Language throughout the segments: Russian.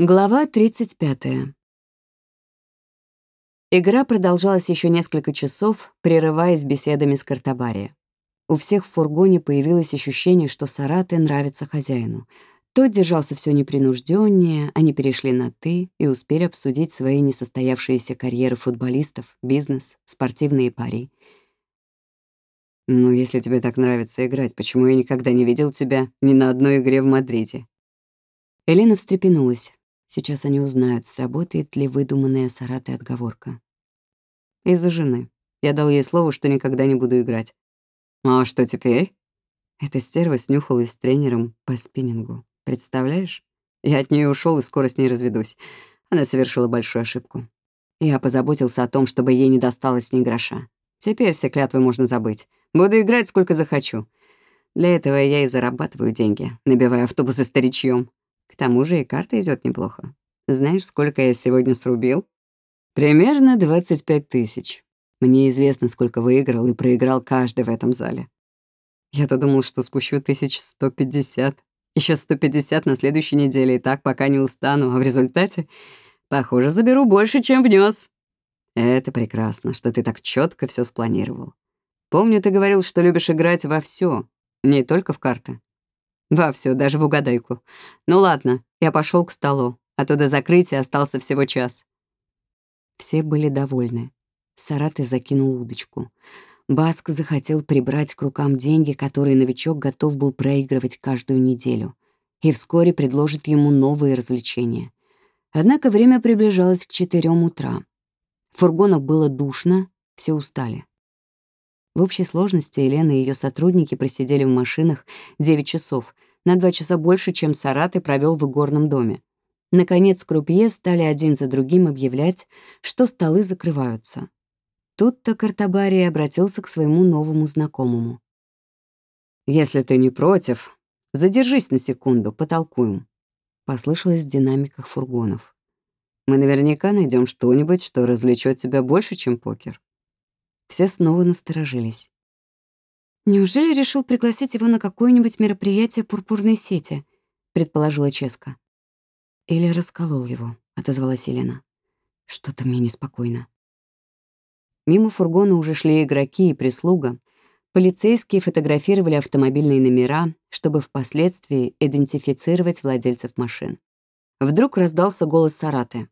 Глава 35. Игра продолжалась еще несколько часов, прерываясь беседами с Картабари. У всех в фургоне появилось ощущение, что Сараты нравится хозяину. Тот держался все непринужденнее, они перешли на «ты» и успели обсудить свои несостоявшиеся карьеры футболистов, бизнес, спортивные пари. «Ну, если тебе так нравится играть, почему я никогда не видел тебя ни на одной игре в Мадриде?» Элена встрепенулась. Сейчас они узнают, сработает ли выдуманная Сараты отговорка. Из-за жены. Я дал ей слово, что никогда не буду играть. А что теперь? Эта стерва снюхалась с тренером по спиннингу. Представляешь? Я от нее ушел и скоро с ней разведусь. Она совершила большую ошибку. Я позаботился о том, чтобы ей не досталось ни гроша. Теперь все клятвы можно забыть. Буду играть сколько захочу. Для этого я и зарабатываю деньги, набивая автобусы старичьем. Тому же и карта идет неплохо. Знаешь, сколько я сегодня срубил? Примерно 25 тысяч. Мне известно, сколько выиграл и проиграл каждый в этом зале. Я-то думал, что спущу 1150. Еще 150 на следующей неделе, и так пока не устану, а в результате, похоже, заберу больше, чем внес. Это прекрасно, что ты так четко все спланировал. Помню, ты говорил, что любишь играть во все, не только в карты. Во все, даже в угадайку. Ну ладно, я пошел к столу, а то до закрытия остался всего час. Все были довольны. Сараты закинул удочку. Баск захотел прибрать к рукам деньги, которые новичок готов был проигрывать каждую неделю, и вскоре предложит ему новые развлечения. Однако время приближалось к четырем утра. В фургонах было душно, все устали. В общей сложности Елена и ее сотрудники просидели в машинах 9 часов, на 2 часа больше, чем Сараты провел в игорном доме. Наконец, крупье стали один за другим объявлять, что столы закрываются. Тут-то Картабарий обратился к своему новому знакомому. «Если ты не против, задержись на секунду, потолкуем», — послышалось в динамиках фургонов. «Мы наверняка найдем что-нибудь, что развлечет тебя больше, чем покер». Все снова насторожились. «Неужели решил пригласить его на какое-нибудь мероприятие пурпурной сети?» — предположила Ческа. «Или расколол его», — отозвалась Елена. «Что-то мне неспокойно». Мимо фургона уже шли игроки и прислуга. Полицейские фотографировали автомобильные номера, чтобы впоследствии идентифицировать владельцев машин. Вдруг раздался голос Сараты.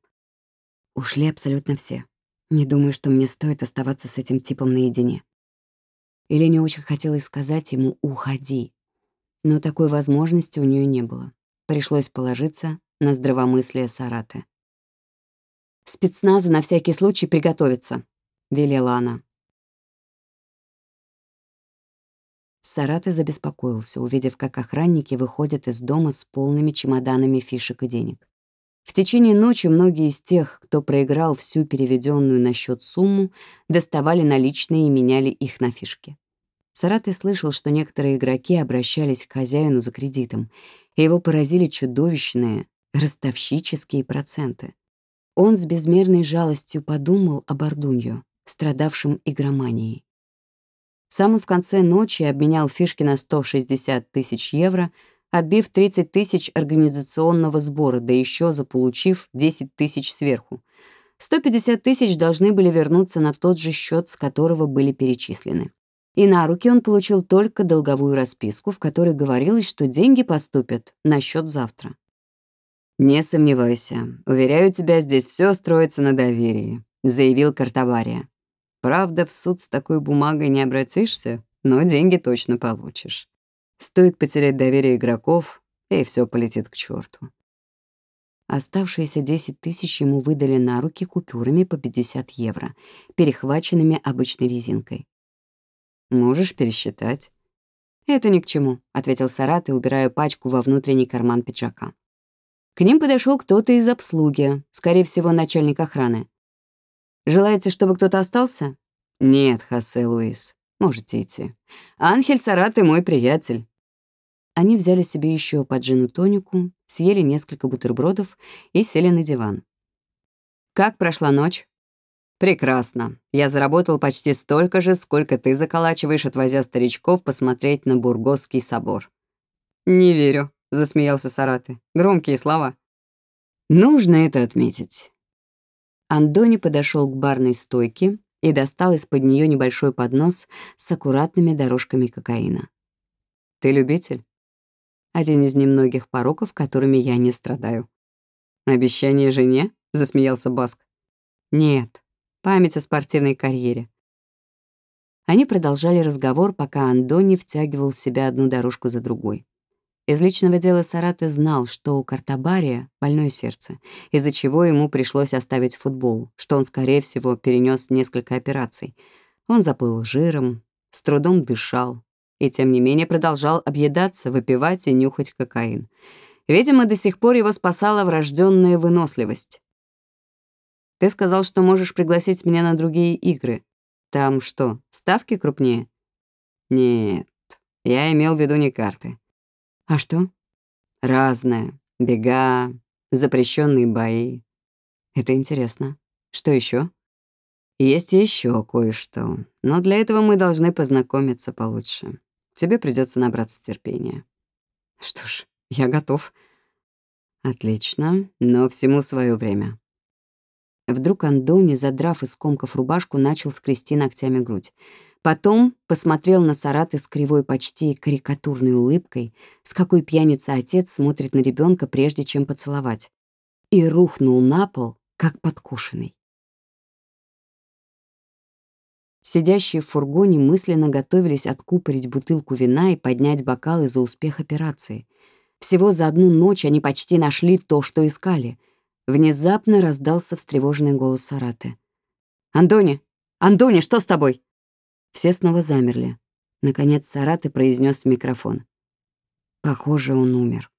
«Ушли абсолютно все. Не думаю, что мне стоит оставаться с этим типом наедине. Елене очень хотелось сказать ему «уходи», но такой возможности у нее не было. Пришлось положиться на здравомыслие Сараты. «Спецназу на всякий случай приготовиться», — велела она. Сараты забеспокоился, увидев, как охранники выходят из дома с полными чемоданами фишек и денег. В течение ночи многие из тех, кто проиграл всю переведенную на счет сумму, доставали наличные и меняли их на фишки. Сараты слышал, что некоторые игроки обращались к хозяину за кредитом, и его поразили чудовищные, ростовщические проценты. Он с безмерной жалостью подумал об Ордуньо, страдавшем игроманией. Сам он в конце ночи обменял фишки на 160 тысяч евро — отбив 30 тысяч организационного сбора, да еще заполучив 10 тысяч сверху. 150 тысяч должны были вернуться на тот же счет, с которого были перечислены. И на руки он получил только долговую расписку, в которой говорилось, что деньги поступят на счет завтра. «Не сомневайся. Уверяю тебя, здесь все строится на доверии», — заявил Картавария. «Правда, в суд с такой бумагой не обратишься, но деньги точно получишь». Стоит потерять доверие игроков, и все полетит к черту. Оставшиеся 10 тысяч ему выдали на руки купюрами по 50 евро, перехваченными обычной резинкой. «Можешь пересчитать?» «Это ни к чему», — ответил Сарат и убирая пачку во внутренний карман пиджака. К ним подошел кто-то из обслуги, скорее всего, начальник охраны. «Желаете, чтобы кто-то остался?» «Нет, Хосе Луис. Можете идти. Анхель Сараты мой приятель». Они взяли себе еще по джину тонику, съели несколько бутербродов и сели на диван. «Как прошла ночь?» «Прекрасно. Я заработал почти столько же, сколько ты заколачиваешь, отвозя старичков посмотреть на Бургосский собор». «Не верю», — засмеялся Сараты. «Громкие слова». Нужно это отметить. Андони подошел к барной стойке и достал из-под нее небольшой поднос с аккуратными дорожками кокаина. «Ты любитель?» «Один из немногих пороков, которыми я не страдаю». «Обещание жене?» — засмеялся Баск. «Нет, память о спортивной карьере». Они продолжали разговор, пока Андони втягивал в себя одну дорожку за другой. Из личного дела Сараты знал, что у Картабария больное сердце, из-за чего ему пришлось оставить футбол, что он, скорее всего, перенес несколько операций. Он заплыл жиром, с трудом дышал и, тем не менее, продолжал объедаться, выпивать и нюхать кокаин. Видимо, до сих пор его спасала врожденная выносливость. «Ты сказал, что можешь пригласить меня на другие игры. Там что, ставки крупнее?» «Нет, я имел в виду не карты. А что? Разное. Бега, запрещенные бои. Это интересно. Что еще? Есть еще кое-что, но для этого мы должны познакомиться получше. Тебе придется набраться терпения. Что ж, я готов. Отлично, но всему свое время. Вдруг Андони, задрав из комков рубашку, начал скрести ногтями грудь. Потом посмотрел на Сараты с кривой почти карикатурной улыбкой, с какой пьяница отец смотрит на ребенка, прежде чем поцеловать, и рухнул на пол, как подкушенный. Сидящие в фургоне мысленно готовились откупорить бутылку вина и поднять бокалы за успех операции. Всего за одну ночь они почти нашли то, что искали. Внезапно раздался встревоженный голос Сараты. «Андони! Андони, что с тобой?» Все снова замерли. Наконец Сараты произнес в микрофон. Похоже, он умер.